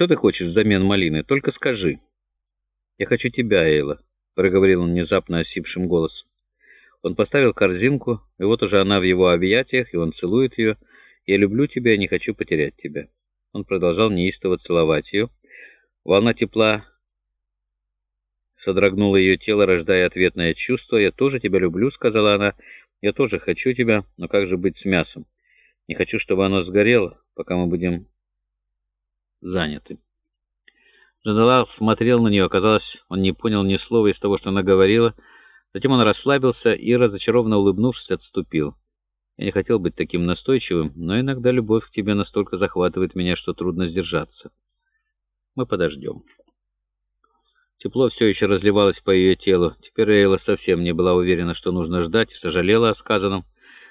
Что ты хочешь взамен малины? Только скажи. Я хочу тебя, Эйла, проговорил он внезапно осипшим голосом. Он поставил корзинку, и вот уже она в его объятиях, и он целует ее. Я люблю тебя, не хочу потерять тебя. Он продолжал неистово целовать ее. Волна тепла содрогнула ее тело, рождая ответное чувство. «Я тоже тебя люблю», — сказала она. «Я тоже хочу тебя, но как же быть с мясом? Не хочу, чтобы оно сгорело, пока мы будем заняты». Джадалар смотрел на нее. Оказалось, он не понял ни слова из того, что она говорила. Затем он расслабился и, разочарованно улыбнувшись, отступил. Я не хотел быть таким настойчивым, но иногда любовь к тебе настолько захватывает меня, что трудно сдержаться. Мы подождем. Тепло все еще разливалось по ее телу. Теперь Эйла совсем не была уверена, что нужно ждать, и сожалела о сказанном.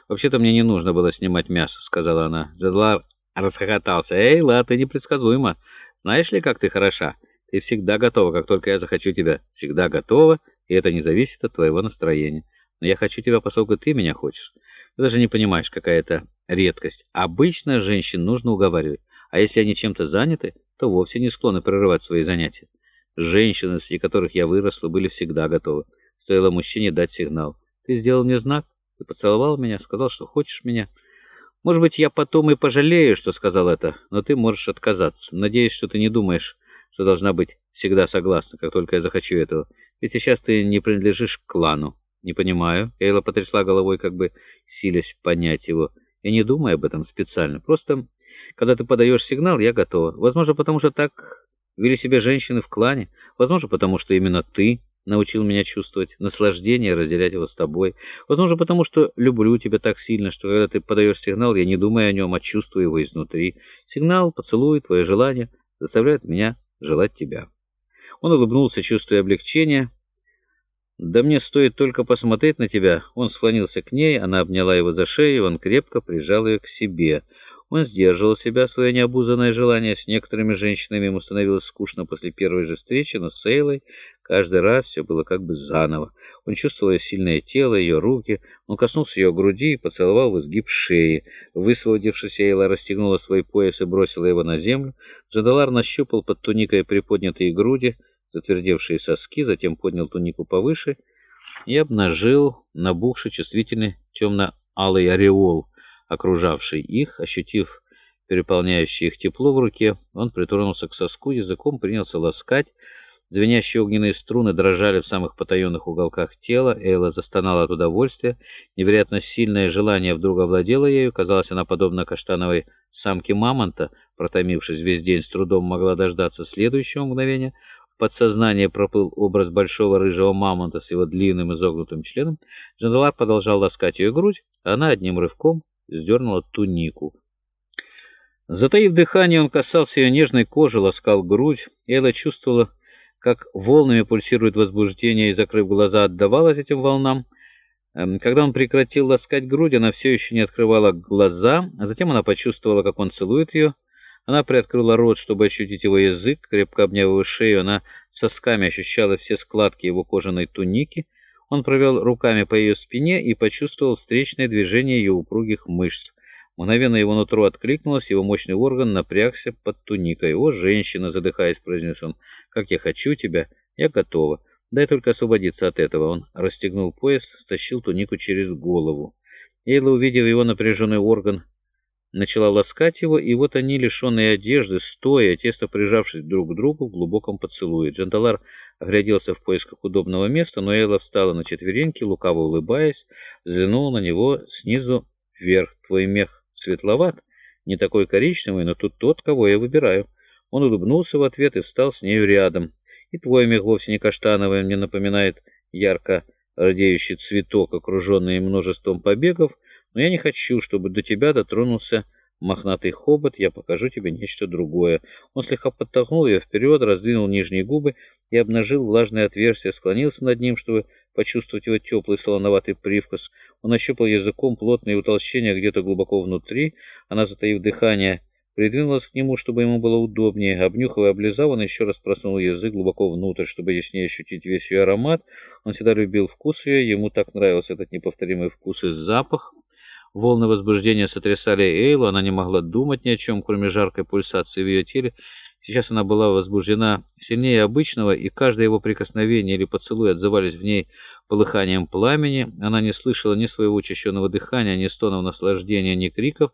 «Вообще-то мне не нужно было снимать мясо», — сказала она. Джадлар расхохотался. «Эйла, ты непредсказуема. Знаешь ли, как ты хороша? Ты всегда готова, как только я захочу тебя. Всегда готова, и это не зависит от твоего настроения. Но я хочу тебя, поскольку ты меня хочешь. Ты даже не понимаешь, какая это редкость. Обычно женщин нужно уговаривать, а если они чем-то заняты, то вовсе не склонны прерывать свои занятия. Женщины, среди которых я выросла, были всегда готовы. Стоило мужчине дать сигнал. Ты сделал мне знак, ты поцеловал меня, сказал, что хочешь меня. Может быть, я потом и пожалею, что сказал это, но ты можешь отказаться. Надеюсь, что ты не думаешь, что должна быть всегда согласна, как только я захочу этого. Ведь сейчас ты не принадлежишь к клану. Не понимаю. Эйла потрясла головой, как бы силясь понять его. Я не думаю об этом специально. Просто, когда ты подаешь сигнал, я готова. Возможно, потому что так вели себя женщины в клане, возможно, потому что именно ты научил меня чувствовать наслаждение, разделять его с тобой. Возможно, потому что люблю тебя так сильно, что когда ты подаешь сигнал, я не думаю о нем, а чувствую его изнутри. Сигнал, поцелуй, твое желание заставляет меня желать тебя. Он улыбнулся, чувствуя облегчение. «Да мне стоит только посмотреть на тебя». Он склонился к ней, она обняла его за шею, он крепко прижал ее к себе. Он сдерживал себя, свое необузанное желание. С некоторыми женщинами ему становилось скучно после первой же встречи, но с Эйлой каждый раз все было как бы заново. Он чувствовал ее сильное тело, ее руки. Он коснулся ее груди и поцеловал в изгиб шеи. Высвободившись, Эйла расстегнула свой пояс и бросила его на землю. Джадалар нащупал под туникой приподнятые груди, затвердевшие соски, затем поднял тунику повыше и обнажил набухший чувствительный темно-алый ореол, окружавший их, ощутив переполняющее их тепло в руке, он притронулся к соску, языком принялся ласкать. Звенящие огненные струны дрожали в самых потаенных уголках тела. Эйла застонала от удовольствия. Невероятно сильное желание вдруг овладело ею. Казалось, она, подобно каштановой самке мамонта, протомившись весь день, с трудом могла дождаться следующего мгновения. В подсознание проплыл образ большого рыжего мамонта с его длинным изогнутым членом. Джандалар продолжал ласкать ее грудь, она одним рывком сдернула тунику. Затаив дыхание, он касался ее нежной кожи, ласкал грудь. Элла чувствовала, как волнами пульсирует возбуждение, и, закрыв глаза, отдавалась этим волнам. Эм, когда он прекратил ласкать грудь, она все еще не открывала глаза, а затем она почувствовала, как он целует ее. Она приоткрыла рот, чтобы ощутить его язык, крепко обняв его шею, она сосками ощущала все складки его кожаной туники. Он провел руками по ее спине и почувствовал встречное движение ее упругих мышц. Мгновенно его нутро откликнулось, его мощный орган напрягся под туникой. «О, женщина!» — задыхаясь, произнес он. «Как я хочу тебя! Я готова! Дай только освободиться от этого!» Он расстегнул пояс, стащил тунику через голову. Эйла, увидев его напряженный орган, начала ласкать его, и вот они, лишенные одежды, стоя, тесно прижавшись друг к другу в глубоком поцелуе. Джандалар огляделся в поисках удобного места, но Эйла встала на четвереньки, лукаво улыбаясь, взглянула на него снизу вверх. «Твой мех светловат, не такой коричневый, но тут тот, кого я выбираю». Он улыбнулся в ответ и встал с нею рядом. «И твой мех вовсе не каштановый, мне напоминает ярко радеющий цветок, окруженный множеством побегов, но я не хочу, чтобы до тебя дотронулся мохнатый хобот, я покажу тебе нечто другое. Он слегка подтолкнул ее вперед, раздвинул нижние губы и обнажил влажное отверстие, склонился над ним, чтобы почувствовать его теплый солоноватый привкус. Он ощупал языком плотные утолщения где-то глубоко внутри. Она, затаив дыхание, придвинулась к нему, чтобы ему было удобнее. Обнюхав и облизав, он еще раз просунул язык глубоко внутрь, чтобы яснее ощутить весь ее аромат. Он всегда любил вкус ее, ему так нравился этот неповторимый вкус и запах. Волны возбуждения сотрясали Эйлу, она не могла думать ни о чем, кроме жаркой пульсации в ее теле. Сейчас она была возбуждена сильнее обычного, и каждое его прикосновение или поцелуй отзывались в ней полыханием пламени. Она не слышала ни своего учащенного дыхания, ни стонов наслаждения, ни криков,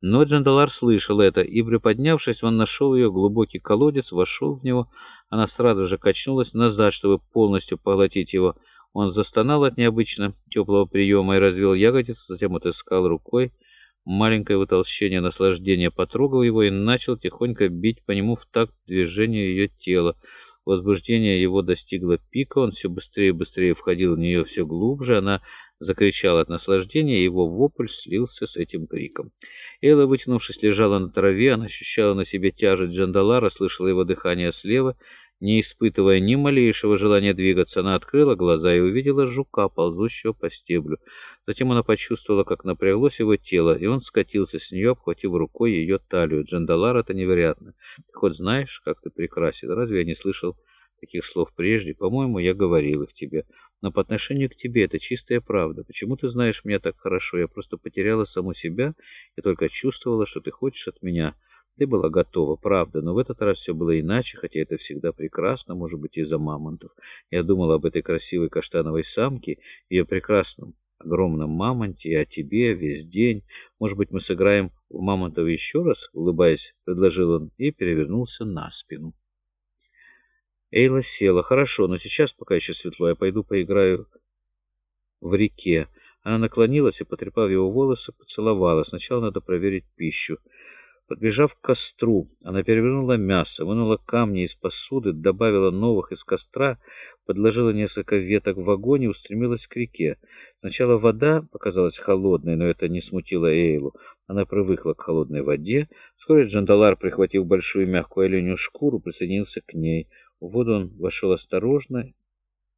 но Джандалар слышал это, и, приподнявшись, он нашел ее глубокий колодец, вошел в него. Она сразу же качнулась назад, чтобы полностью поглотить его. Он застонал от необычно теплого приема и развел ягодицу, затем отыскал рукой маленькое утолщение наслаждения, потрогал его и начал тихонько бить по нему в такт движению ее тела. Возбуждение его достигло пика, он все быстрее и быстрее входил в нее все глубже, она закричала от наслаждения, и его вопль слился с этим криком. Элла, вытянувшись, лежала на траве, она ощущала на себе тяжесть Джандалара, слышала его дыхание слева, не испытывая ни малейшего желания двигаться, она открыла глаза и увидела жука, ползущего по стеблю. Затем она почувствовала, как напряглось его тело, и он скатился с нее, обхватив рукой ее талию. Джандалар, это невероятно. Ты хоть знаешь, как ты прекрасен? Разве я не слышал таких слов прежде? По-моему, я говорил их тебе. Но по отношению к тебе это чистая правда. Почему ты знаешь меня так хорошо? Я просто потеряла саму себя и только чувствовала, что ты хочешь от меня. Ты была готова, правда, но в этот раз все было иначе, хотя это всегда прекрасно, может быть, из-за мамонтов. Я думала об этой красивой каштановой самке, ее прекрасном огромном мамонте, и о тебе весь день. Может быть, мы сыграем в мамонтов еще раз, улыбаясь, предложил он и перевернулся на спину. Эйла села. Хорошо, но сейчас, пока еще светло, я пойду поиграю в реке. Она наклонилась и, потрепав его волосы, поцеловала. Сначала надо проверить пищу. Подбежав к костру, она перевернула мясо, вынула камни из посуды, добавила новых из костра, подложила несколько веток в огонь и устремилась к реке. Сначала вода показалась холодной, но это не смутило Эйлу. Она привыкла к холодной воде. Вскоре Джандалар, прихватив большую мягкую оленью шкуру, присоединился к ней. В воду он вошел осторожно